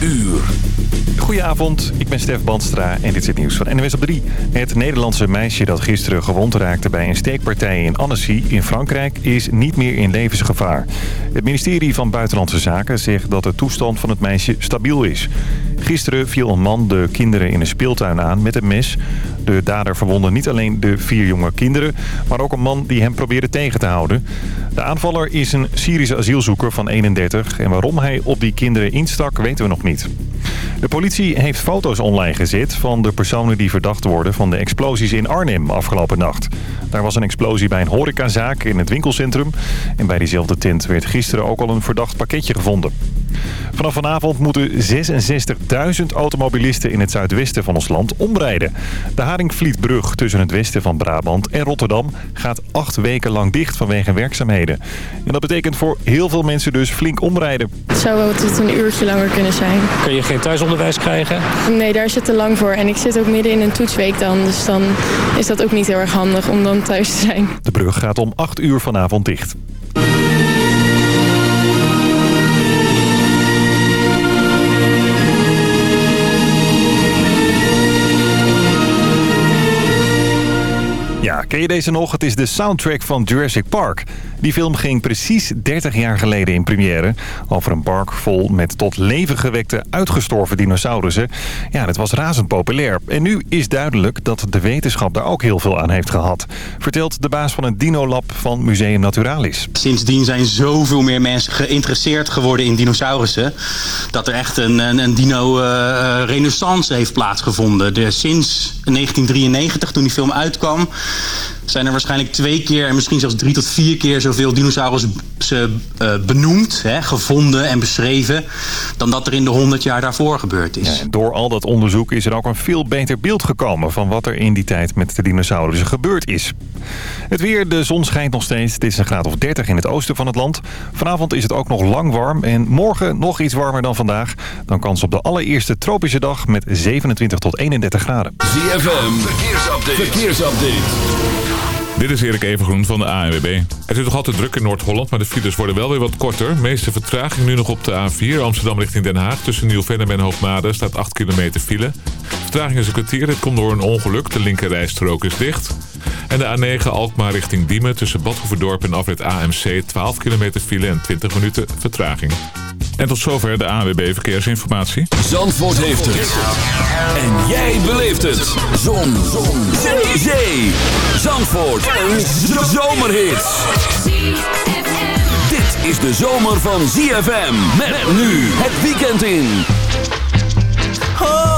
uur. Goedenavond, ik ben Stef Bandstra en dit is het nieuws van NWS op 3. Het Nederlandse meisje dat gisteren gewond raakte bij een steekpartij in Annecy in Frankrijk is niet meer in levensgevaar. Het ministerie van Buitenlandse Zaken zegt dat de toestand van het meisje stabiel is. Gisteren viel een man de kinderen in een speeltuin aan met een mes. De dader verwondde niet alleen de vier jonge kinderen, maar ook een man die hem probeerde tegen te houden. De aanvaller is een Syrische asielzoeker van 31 en waarom hij op die kinderen instak weten we nog niet. De politie heeft foto's online gezet van de personen die verdacht worden van de explosies in Arnhem afgelopen nacht. Daar was een explosie bij een horecazaak in het winkelcentrum. En bij diezelfde tent werd gisteren ook al een verdacht pakketje gevonden. Vanaf vanavond moeten 66.000 automobilisten in het zuidwesten van ons land omrijden. De Haringvlietbrug tussen het westen van Brabant en Rotterdam gaat acht weken lang dicht vanwege werkzaamheden. En dat betekent voor heel veel mensen dus flink omrijden. Het zou wel tot een uurtje langer kunnen zijn. Kun je geen thuisonderwijs krijgen? Nee, daar is het te lang voor. En ik zit ook midden in een toetsweek dan. Dus dan is dat ook niet heel erg handig om dan thuis te zijn. De brug gaat om 8 uur vanavond dicht. Ken je deze nog? Het is de soundtrack van Jurassic Park. Die film ging precies 30 jaar geleden in première. Over een park vol met tot leven gewekte uitgestorven dinosaurussen. Ja, dat was razend populair. En nu is duidelijk dat de wetenschap daar ook heel veel aan heeft gehad. Vertelt de baas van het Dino-lab van Museum Naturalis. Sindsdien zijn zoveel meer mensen geïnteresseerd geworden in dinosaurussen. Dat er echt een, een, een dino-renaissance heeft plaatsgevonden. De, sinds 1993, toen die film uitkwam zijn er waarschijnlijk twee keer en misschien zelfs drie tot vier keer zoveel dinosaurussen uh, benoemd, hè, gevonden en beschreven, dan dat er in de honderd jaar daarvoor gebeurd is. Ja, door al dat onderzoek is er ook een veel beter beeld gekomen van wat er in die tijd met de dinosaurussen gebeurd is. Het weer, de zon schijnt nog steeds. Het is een graad of 30 in het oosten van het land. Vanavond is het ook nog lang warm en morgen nog iets warmer dan vandaag. Dan kans op de allereerste tropische dag met 27 tot 31 graden. ZFM, verkeersupdate. verkeersupdate. Dit is Erik Evengroen van de ANWB. Het is nog altijd druk in Noord-Holland, maar de files worden wel weer wat korter. meeste vertraging nu nog op de A4 Amsterdam richting Den Haag. Tussen Nieuw-Vennep en Hoogmade staat 8 kilometer file. Vertraging is een kwartier. Dit komt door een ongeluk. De linkerrijstrook is dicht. En de A9 Alkmaar richting Diemen tussen Badhoevedorp en afrit AMC 12 kilometer file en 20 minuten vertraging. En tot zover de ANWB Verkeersinformatie. Zandvoort heeft het. En jij beleeft het. Zon. Zon. Zee. Zee. Zandvoort. Een zomerhit. Dit is de zomer van ZFM. Met nu het weekend in. Oh,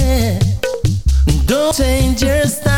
don't change your style.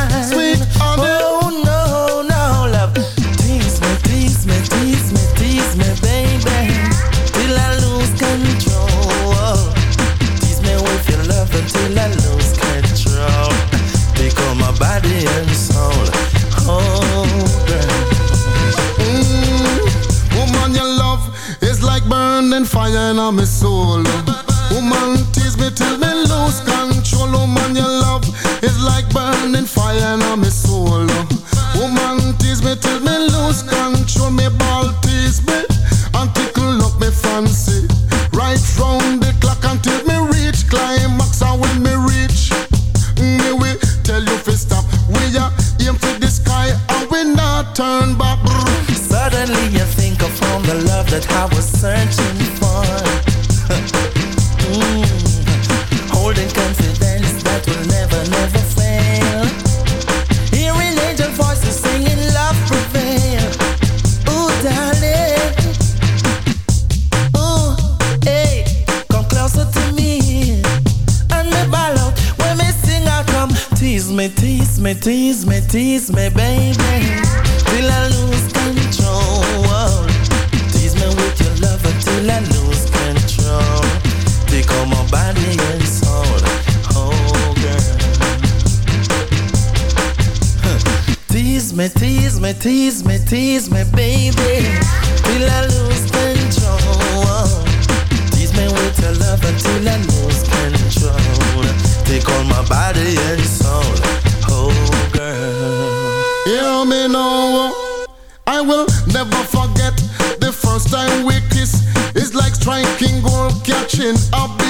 It's like striking or catching up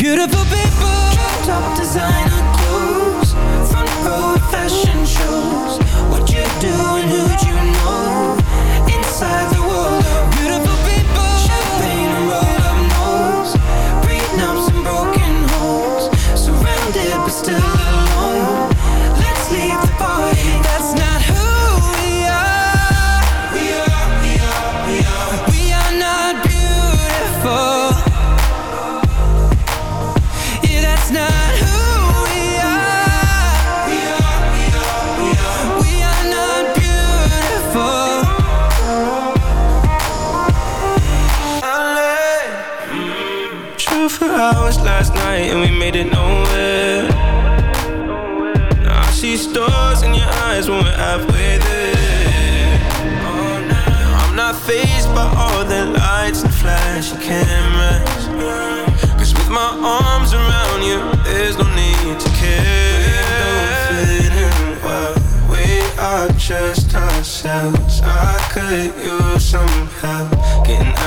Beautiful people, top designer clothes, front row fashion shows. What you doing? way to nowhere. Now I see stars in your eyes when we're halfway there. Oh, now I'm not faced by all the lights and flashing cameras. Cause with my arms around you, there's no need to care. We don't fit in well. We are just ourselves. I could use some help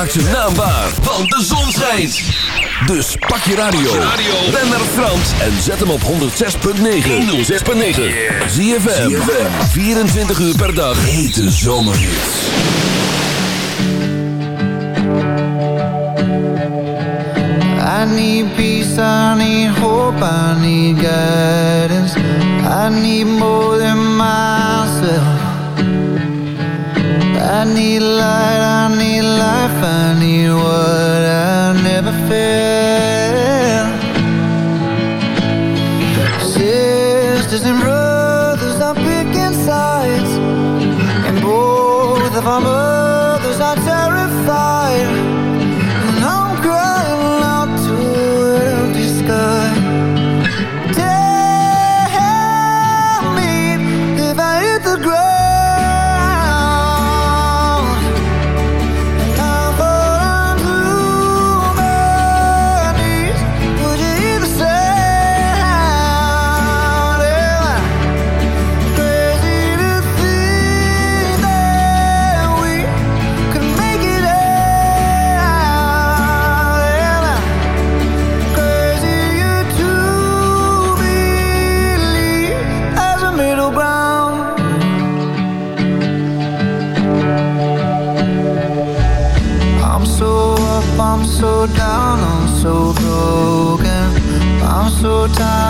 maak ze naambaar, want de zon schijnt. Dus pak je radio. Ben naar Frans en zet hem op 106.9. 106.9. Zie je 24 uur per dag. Hete zomerhit. I need peace, I need hope, I need guidance. I need more than myself. I need light, I need funny world sky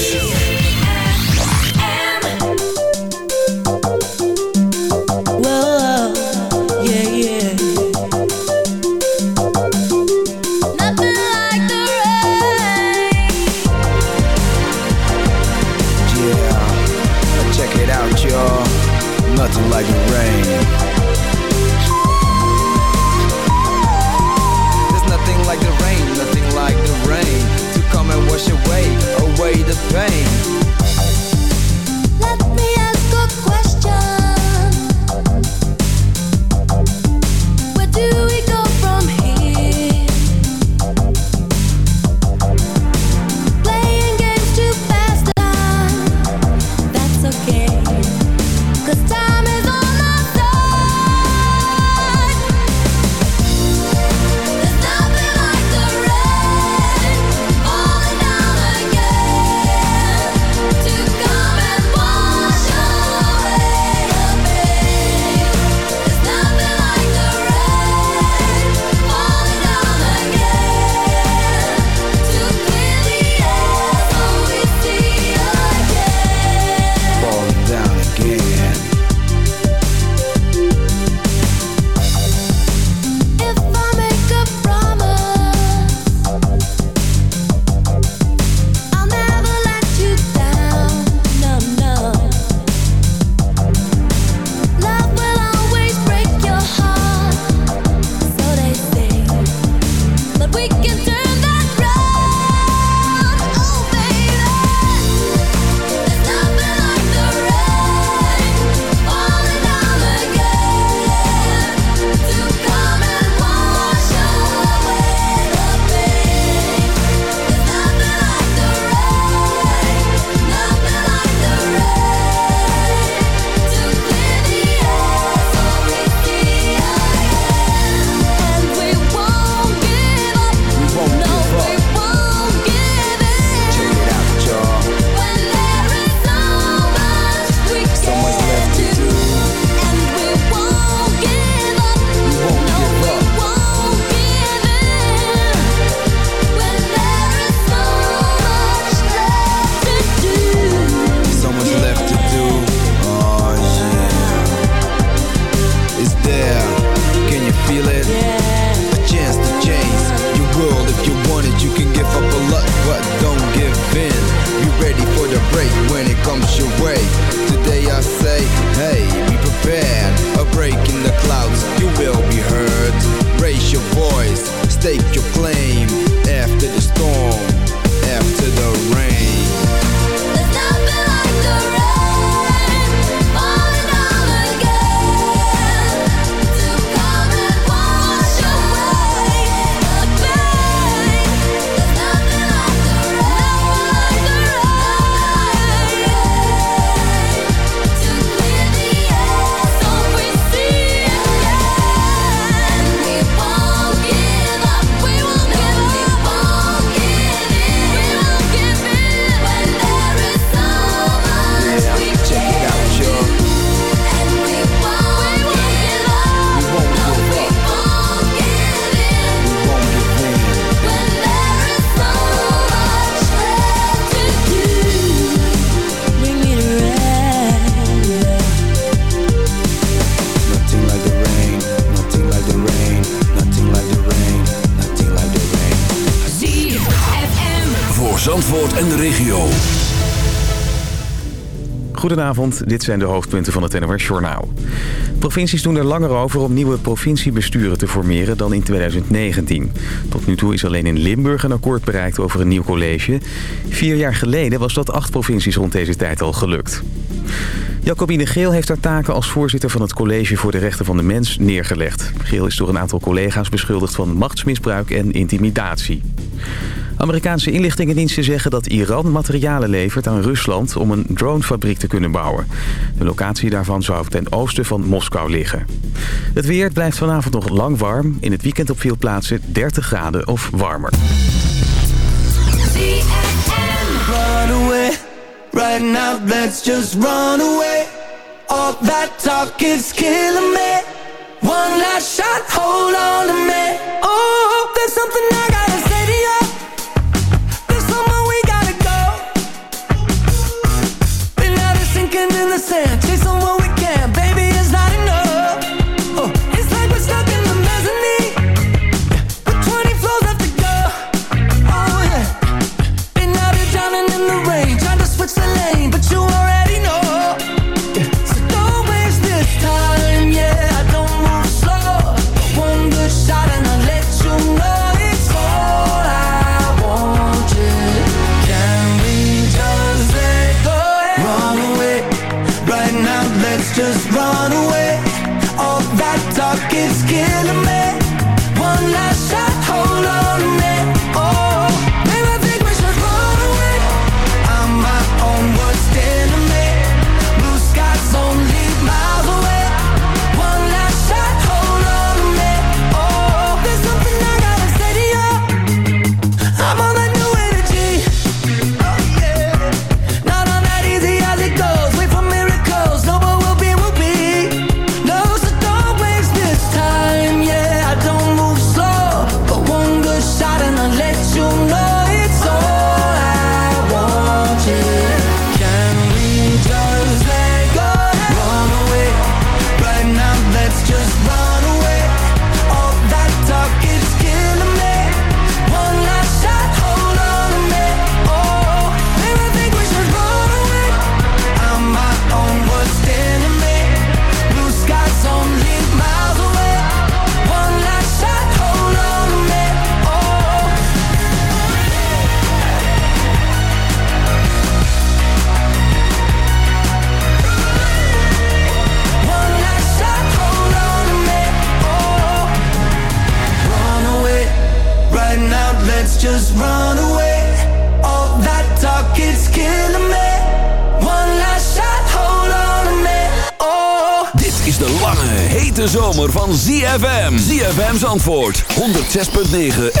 En de regio. Goedenavond, dit zijn de hoofdpunten van het NOS Journaal. Provincies doen er langer over om nieuwe provinciebesturen te formeren dan in 2019. Tot nu toe is alleen in Limburg een akkoord bereikt over een nieuw college. Vier jaar geleden was dat acht provincies rond deze tijd al gelukt. Jacobine Geel heeft haar taken als voorzitter van het College voor de Rechten van de Mens neergelegd. Geel is door een aantal collega's beschuldigd van machtsmisbruik en intimidatie. Amerikaanse inlichtingendiensten zeggen dat Iran materialen levert aan Rusland om een dronefabriek te kunnen bouwen. De locatie daarvan zou ten oosten van Moskou liggen. Het weer blijft vanavond nog lang warm. In het weekend op veel plaatsen 30 graden of warmer. Something listen Antwoord, 106.9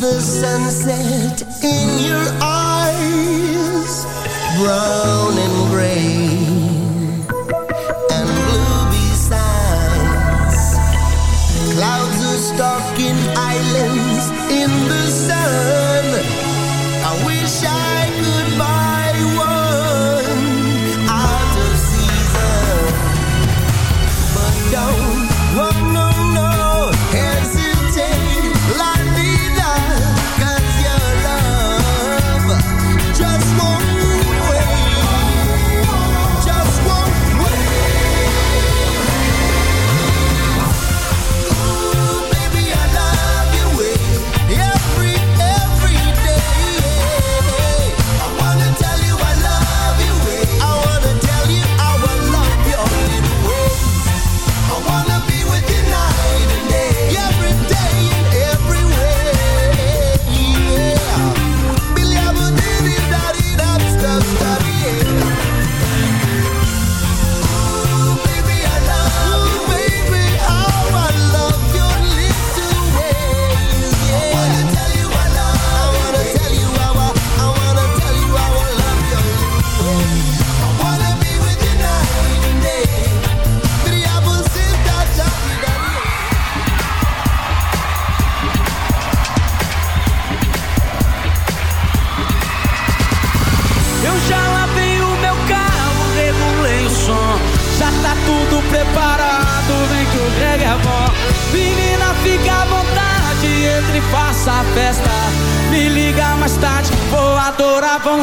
the sunset in your eyes, brown and gray.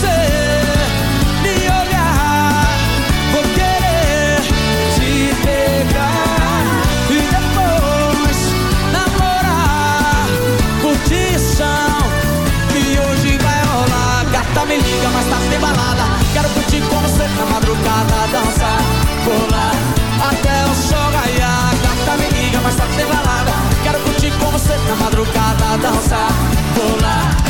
você me olhar, vou querer te pegar e depois namorar. curtir Curtição que hoje vai rolar. Gata me liga, mas tá sem balada. Quero curtir com você na madrugada, dançar, colar até o sol raiar. Gata me liga, mas tá sem balada. Quero curtir com você na madrugada, dançar, colar.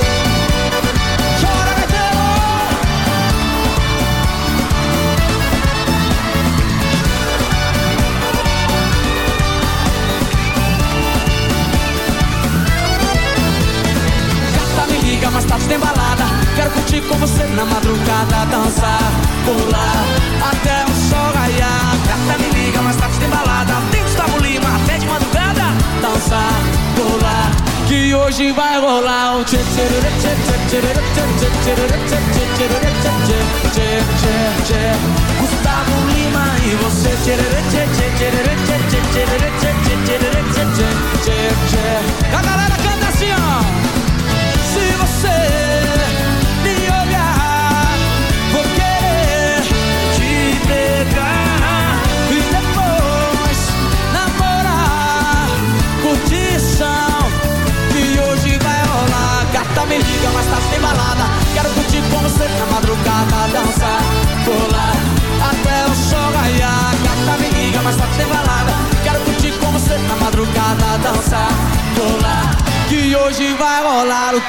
tá tem balada Quero curtir com você na madrugada Dançar, pular, até o sol raiar Gata me liga, mas tá tem balada Tem Gustavo Lima, até de madrugada Dançar, pular, que hoje vai rolar tchê Gustavo Lima e você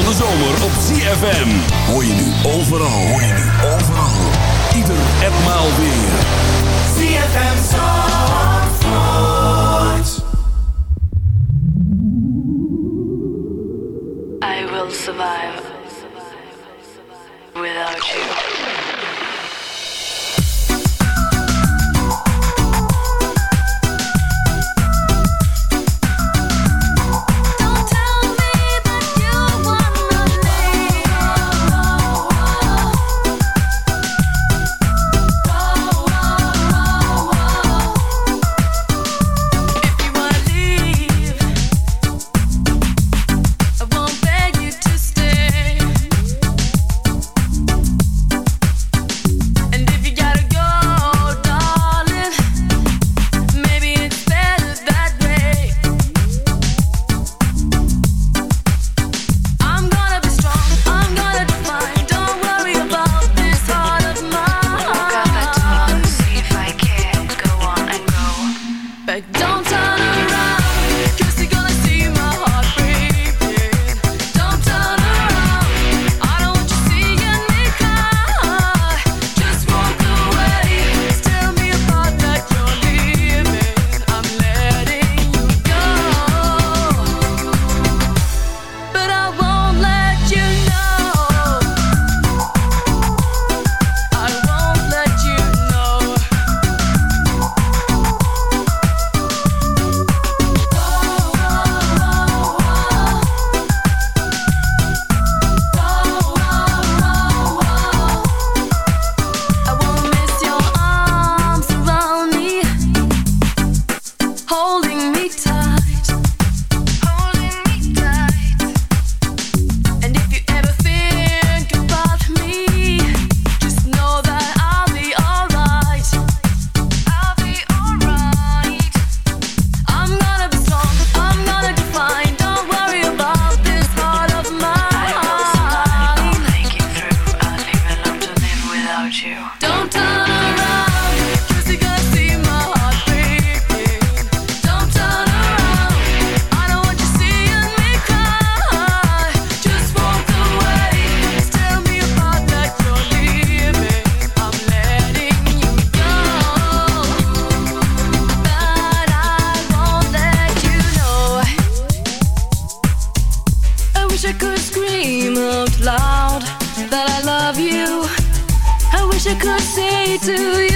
Van de zomer op CFM. Hoor je nu overal. Hoor je nu overal. Ieder etmaal weer. CFM Zandvoort. To you,